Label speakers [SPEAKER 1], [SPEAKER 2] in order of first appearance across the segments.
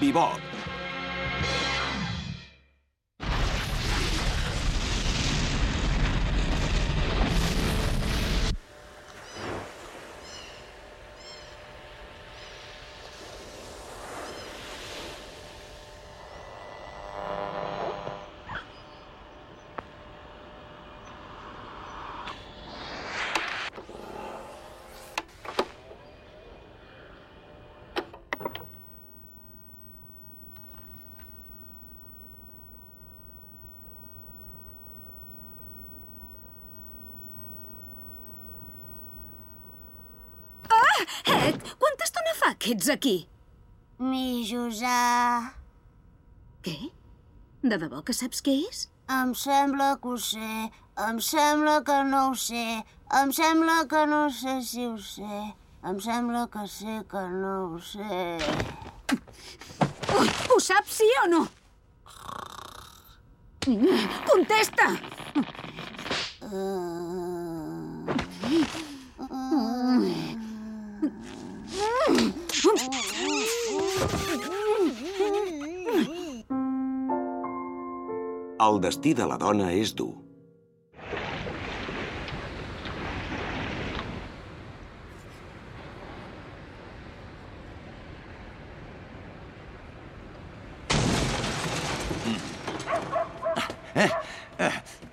[SPEAKER 1] Bị
[SPEAKER 2] Ed, quanta estona fa que ets aquí?
[SPEAKER 3] Mi Josà...
[SPEAKER 2] Què? De debò que saps què és?
[SPEAKER 3] Em sembla que ho sé, em sembla que no ho sé, em sembla que no sé si ho sé, em sembla que sé que no ho sé.
[SPEAKER 2] Ui, ho saps, sí o no? Contesta!
[SPEAKER 1] El destí de la dona és dur.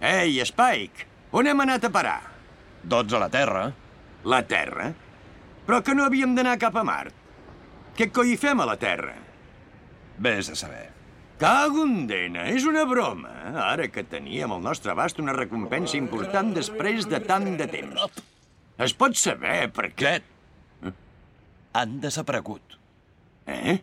[SPEAKER 4] Ei, Spike, on hem anat a parar?
[SPEAKER 5] Tots a la Terra.
[SPEAKER 4] La Terra? Però que no havíem d'anar cap a Mart. Què coi hi fem a la Terra?
[SPEAKER 5] Vés a saber.
[SPEAKER 4] Cago en dena, és una broma. Ara que teníem al nostre abast una recompensa important després de tant de temps. Es pot saber per què...
[SPEAKER 5] Jet. Han desaparegut.
[SPEAKER 4] Eh?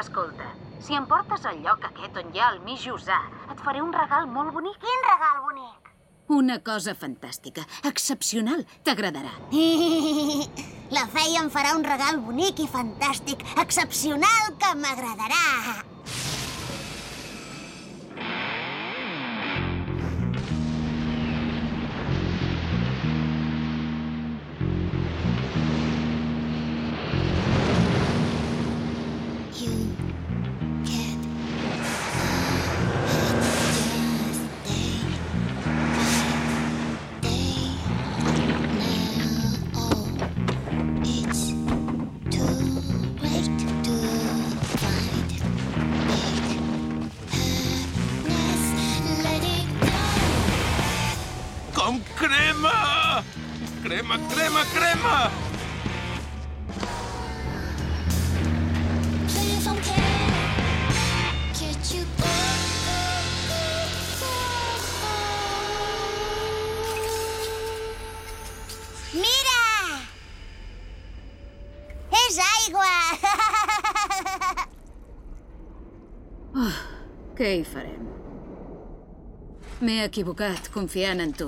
[SPEAKER 6] Escolta, si em portes al lloc aquest on hi ha el mig Josà, et faré un regal molt bonic.
[SPEAKER 3] Quin regal bonic!
[SPEAKER 2] Una cosa fantàstica, excepcional, t'agradarà.
[SPEAKER 3] La feia em farà un regal bonic i fantàstic, excepcional, que m'agradarà.
[SPEAKER 2] Què hi farem? M'he equivocat confiant en tu.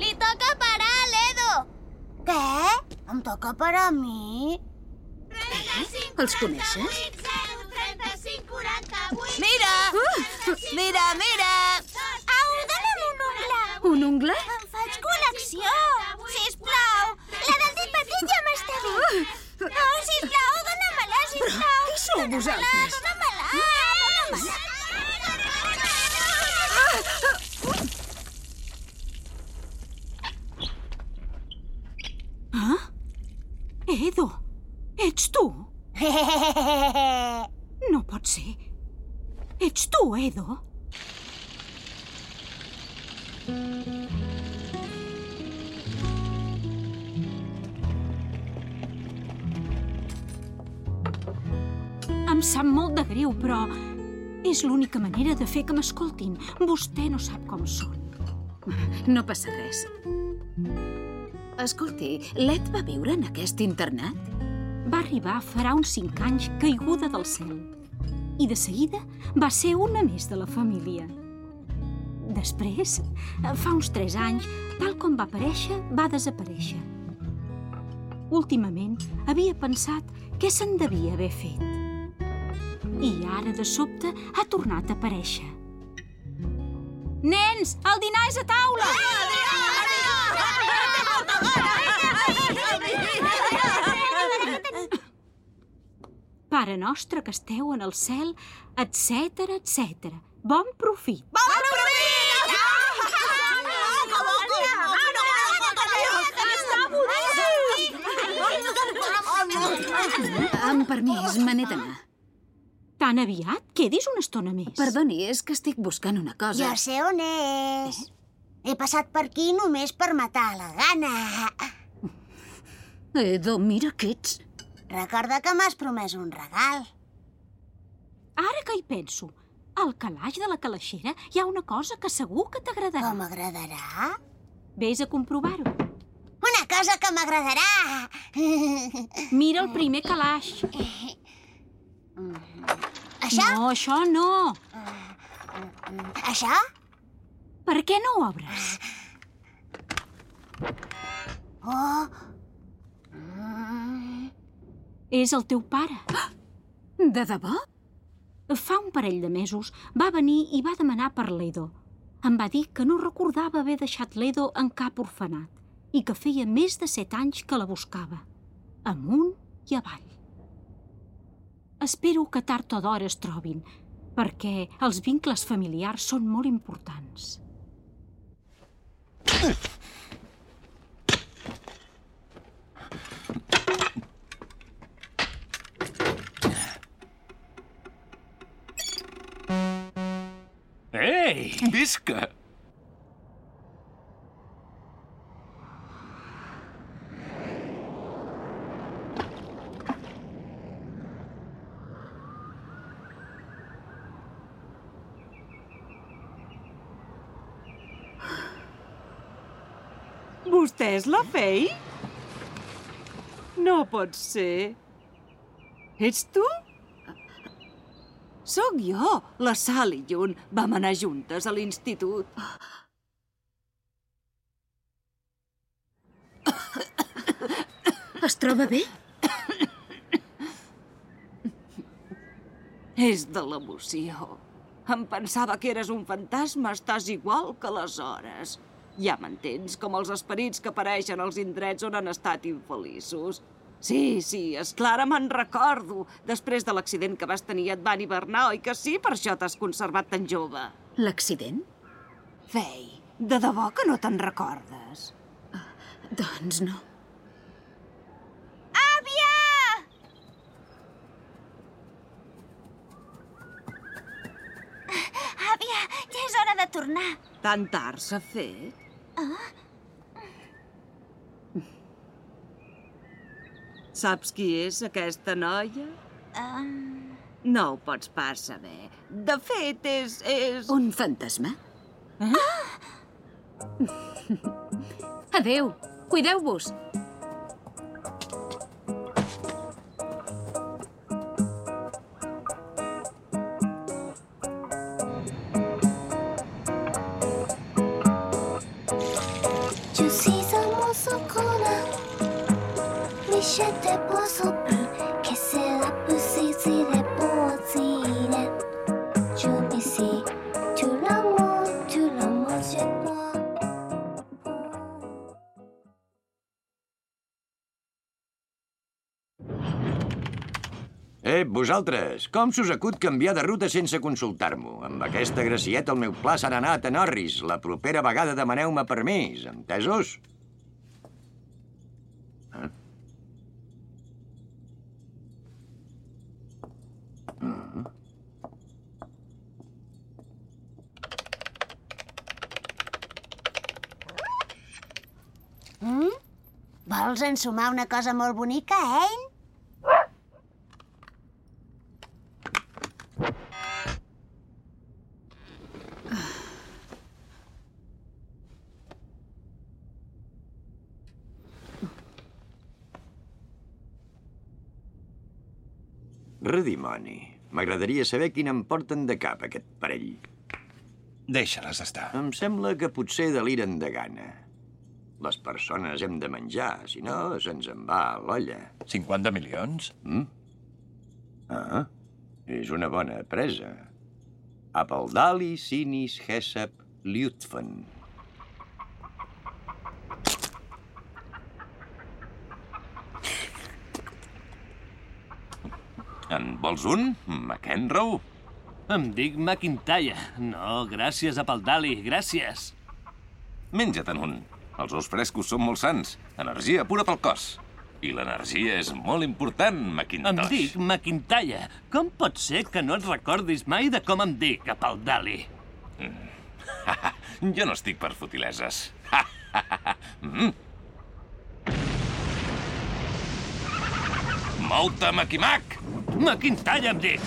[SPEAKER 3] Li toca parar a l'Edo! Què? Em toca parar a mi?
[SPEAKER 2] Els coneixes?
[SPEAKER 3] Mira! Mira, mira!
[SPEAKER 7] Au, dona'm un ungla.
[SPEAKER 2] Un ungla?
[SPEAKER 7] En faig col·lecció. Sisplau, la del dit petit ja m'està bé. No, sisplau, dona-me-la,
[SPEAKER 2] sou vosaltres?
[SPEAKER 8] Ah? Edo, ets tu? No pot ser. Ets tu, Edo? És l'única manera de fer que m'escoltin. Vostè no sap com són.
[SPEAKER 2] No passa res. Escolti, l'Ed va viure en aquest internat?
[SPEAKER 8] Va arribar farà uns cinc anys caiguda del cel. I de seguida va ser una més de la família. Després, fa uns tres anys, tal com va aparèixer, va desaparèixer. Últimament havia pensat què se'n devia haver fet. I ara, de sobte, ha tornat a aparèixer. Nens, el dinar és a taula! Pare nostre que esteu en el cel, etc etc. Bon profit. Bon
[SPEAKER 2] Amb permís, me n'he d'anar.
[SPEAKER 8] Tan aviat? Quedis una estona més.
[SPEAKER 2] Perdoni, és que estic buscant una cosa.
[SPEAKER 3] Ja sé on és. He passat per aquí només per matar la gana.
[SPEAKER 2] Edo, mira que ets...
[SPEAKER 3] Recorda que m'has promès un regal.
[SPEAKER 8] Ara que hi penso, al calaix de la calaixera hi ha una cosa que segur que t'agradarà.
[SPEAKER 3] Que m'agradarà?
[SPEAKER 8] Vés a comprovar-ho.
[SPEAKER 3] Una cosa que m'agradarà!
[SPEAKER 8] Mira el primer calaix.
[SPEAKER 3] Això?
[SPEAKER 8] No, això no.
[SPEAKER 3] Això?
[SPEAKER 8] Per què no obres?
[SPEAKER 3] Oh,
[SPEAKER 8] És el teu pare.
[SPEAKER 2] De debò?
[SPEAKER 8] Fa un parell de mesos va venir i va demanar per l'Edo. Em va dir que no recordava haver deixat l'Edo en cap orfenat i que feia més de set anys que la buscava, amunt i avall. Espero que tard o d'hora es trobin, perquè els vincles familiars són molt importants.
[SPEAKER 4] Ei, visca!
[SPEAKER 9] Vostè és la Fei? No pot ser. Ets tu? Sóc jo, la Sal i Jun. Vam anar juntes a l'institut.
[SPEAKER 2] Es troba bé?
[SPEAKER 9] És de l'emoció. Em pensava que eres un fantasma, estàs igual que les hores. Ja m'entens, com els esperits que apareixen als indrets on han estat infeliços. Sí, sí, és clar, me'n recordo. Després de l'accident que vas tenir et van hivernar, oi que sí? Per això t'has conservat tan jove.
[SPEAKER 2] L'accident?
[SPEAKER 9] Fei, de debò que no te'n recordes?
[SPEAKER 2] Doncs no.
[SPEAKER 7] Àvia! Àvia, ja és hora de tornar.
[SPEAKER 9] Tan tard s'ha fet? Saps qui és aquesta noia?
[SPEAKER 7] Um,
[SPEAKER 9] No ho pots pas saber. De fet, és... és...
[SPEAKER 2] Un fantasma? Adeu, cuideu-vos.
[SPEAKER 4] Ep, vosaltres, com s'us acut canviar de ruta sense consultar-m'ho? Amb aquesta gracieta el meu pla serà anar a Tenorris. La propera vegada demaneu-me permís, entesos? Mm.
[SPEAKER 3] Vols ensumar una cosa molt bonica, eh?
[SPEAKER 4] Redimoni. M'agradaria saber quin em porten de cap, aquest parell.
[SPEAKER 5] Deixa-les estar.
[SPEAKER 4] Em sembla que potser deliren de gana. Les persones hem de menjar, si no, se'ns en va a l'olla.
[SPEAKER 5] 50 milions?
[SPEAKER 4] Mm? Ah, és una bona presa. Apaldali sinis hesap liutfen.
[SPEAKER 10] En vols un, McEnroe?
[SPEAKER 11] Em dic McIntyre. No, gràcies a Paldali, gràcies.
[SPEAKER 10] Menja-te'n un. Els ous frescos són molt sants. Energia pura pel cos. I l'energia és molt important, Macintosh.
[SPEAKER 11] Em dic McIntyre. Com pot ser que no et recordis mai de com em dic a Paldali?
[SPEAKER 10] jo no estic per futileses. mm. Mou-te, Maquimac!
[SPEAKER 11] McIntyre em dic!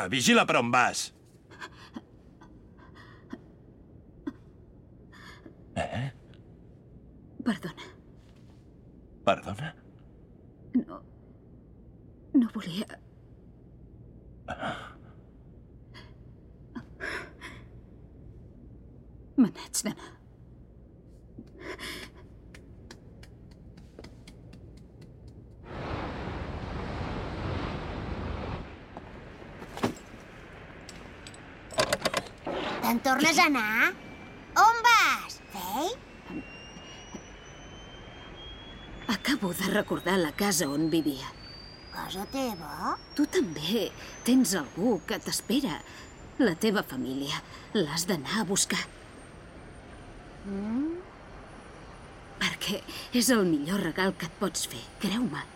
[SPEAKER 5] Què t'agafa? Vigila per on vas. Eh?
[SPEAKER 2] Perdona,
[SPEAKER 5] Perdona?
[SPEAKER 2] no... No volia... Me n'haig d'anar.
[SPEAKER 3] Te'n tornes a anar? On vas, Fei?
[SPEAKER 2] Acabo de recordar la casa on vivia.
[SPEAKER 3] Casa teva?
[SPEAKER 2] Tu també tens algú que t'espera. La teva família. L'has d'anar a buscar.
[SPEAKER 3] Mm?
[SPEAKER 2] Perquè és el millor regal que et pots fer, creu-me.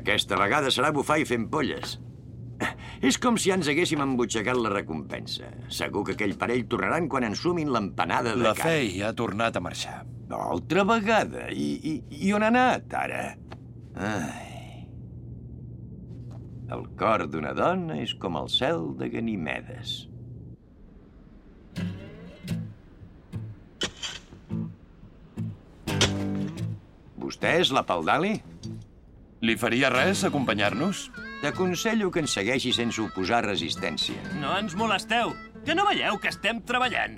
[SPEAKER 4] Aquesta vegada serà bufar i fent polles. És com si ens haguéssim embutxacat la recompensa. Segur que aquell parell tornaran quan ensumin l'empanada de
[SPEAKER 5] La
[SPEAKER 4] carn.
[SPEAKER 5] Fei ha tornat a marxar.
[SPEAKER 4] Altra vegada? I, i, I on ha anat, ara? Ai. El cor d'una dona és com el cel de Ganimedes. Vostè és la Paldali?
[SPEAKER 5] Li faria res acompanyar-nos?
[SPEAKER 4] T'aconsello que ens segueixi sense oposar resistència.
[SPEAKER 11] No ens molesteu, que no veieu que estem treballant.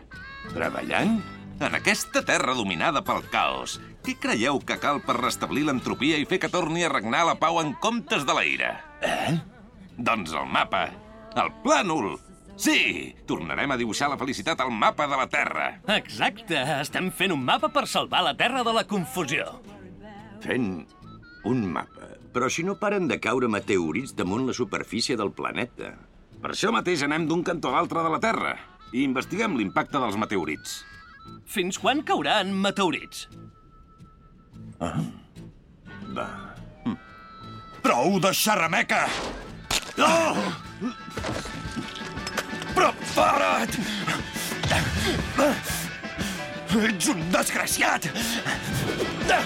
[SPEAKER 4] Treballant?
[SPEAKER 10] En aquesta terra dominada pel caos, què creieu que cal per restablir l'entropia i fer que torni a regnar la pau en comptes de la ira? Eh? Doncs el mapa. El plànol. Sí! Tornarem a dibuixar la felicitat al mapa de la Terra.
[SPEAKER 11] Exacte. Estem fent un mapa per salvar la Terra de la confusió.
[SPEAKER 4] Fent un mapa. Però si no paren de caure meteorits damunt la superfície del planeta.
[SPEAKER 10] Per això mateix anem d'un cantó a l'altre de la Terra i investiguem l'impacte dels meteorits.
[SPEAKER 11] Fins quan cauran meteorits?
[SPEAKER 5] Ah. Va. Prou de xerrameca! Oh! Prepara't! Ets un desgraciat! No!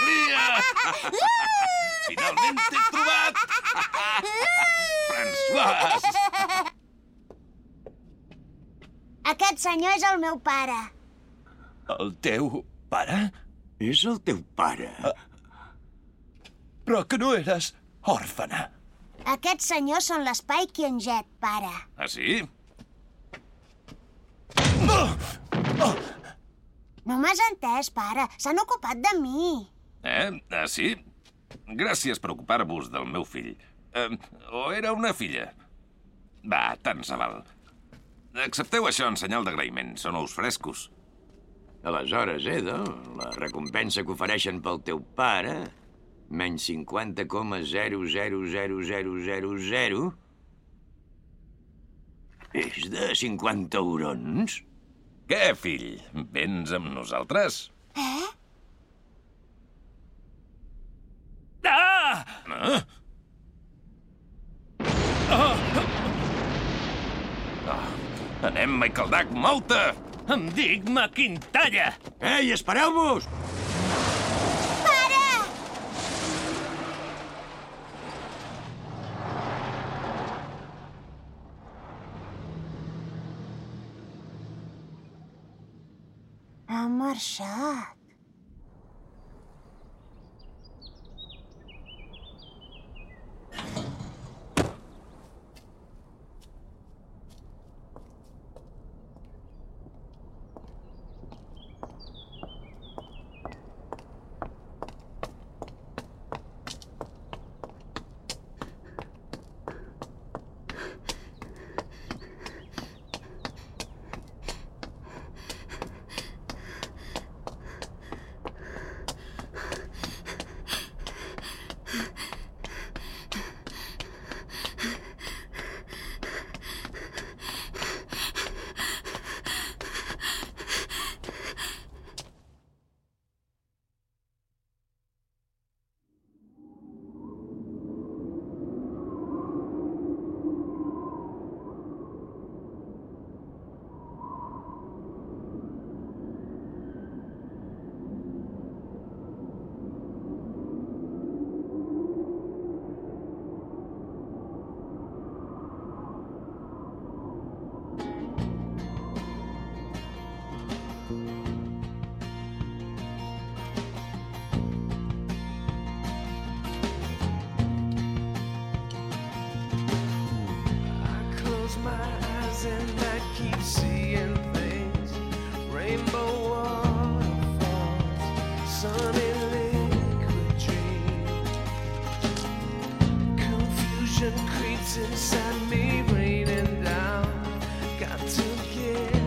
[SPEAKER 10] Alegria! Finalment t'he trobat! François!
[SPEAKER 7] Aquest senyor és el meu pare.
[SPEAKER 5] El teu pare?
[SPEAKER 4] És el teu pare.
[SPEAKER 5] Però que no eres òrfana.
[SPEAKER 7] Aquests senyors són l'espai Kionjet, pare.
[SPEAKER 10] Ah, sí?
[SPEAKER 5] Oh! Oh!
[SPEAKER 7] No m'has entès, pare. S'han ocupat de mi.
[SPEAKER 10] Eh? Ah, sí? Gràcies per ocupar-vos del meu fill. Eh, o era una filla? Va, tant se val. Accepteu això en senyal d'agraïment. Són ous frescos.
[SPEAKER 4] Aleshores, Edo, la recompensa que ofereixen pel teu pare, menys 50,000000, és de 50 eurons?
[SPEAKER 10] Què, fill? Vens amb nosaltres?
[SPEAKER 7] Eh?
[SPEAKER 11] Ah!
[SPEAKER 10] Ah!
[SPEAKER 11] Oh!
[SPEAKER 10] Oh, anem, Michael Duck, mou-te!
[SPEAKER 11] Em dic Maquintalla!
[SPEAKER 4] Ei, espereu-vos!
[SPEAKER 7] Pare! Ha marxat.
[SPEAKER 12] Creeps inside me, raining down. Got to get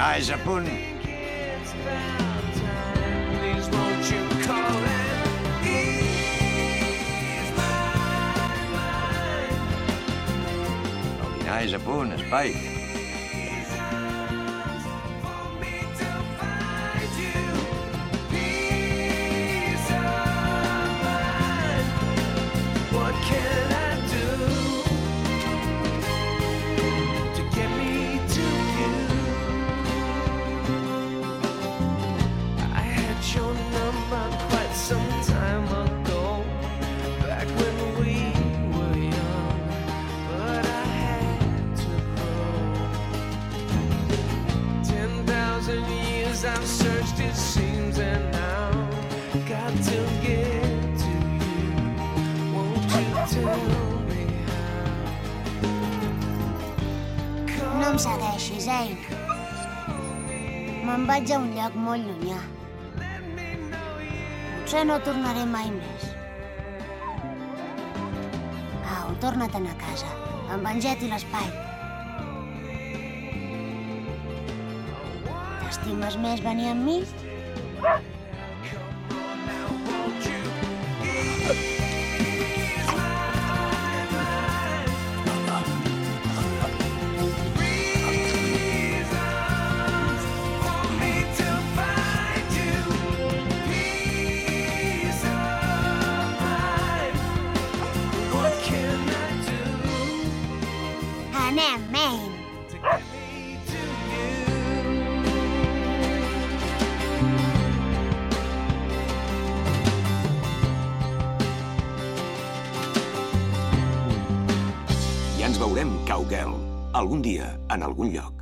[SPEAKER 4] Va, és a punt.
[SPEAKER 12] Please won't
[SPEAKER 3] Me'n vaig a un lloc molt llunyà. Potser no tornaré mai més. Au, torna-te'n a casa, amb en Jet i l'espai. T'estimes més venir amb mi?
[SPEAKER 9] Veurem, Cowgirl, algun dia, en algun lloc.「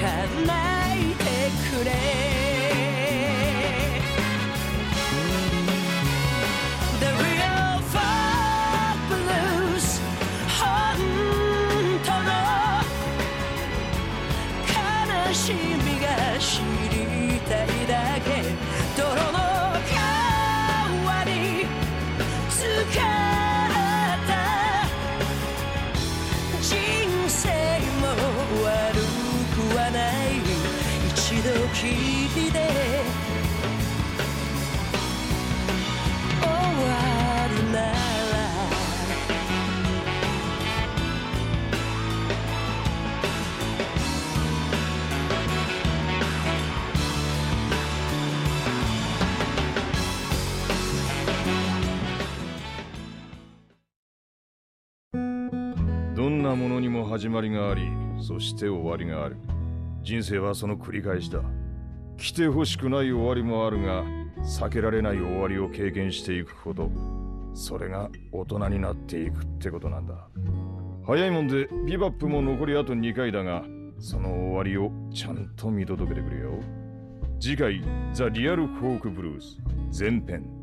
[SPEAKER 13] have now. 始まりがありそして終わりがある。人生はその繰り返しだ。来てほしくない終わりもあるが避けられない終わりを経験していくこと。それが大人になっていくってことなんだ。早いもんでビバップも残りあと2回だがその終わりをちゃんと見届けてくれよ。次回「ザ・リアル・フォーク・ブルース」前編。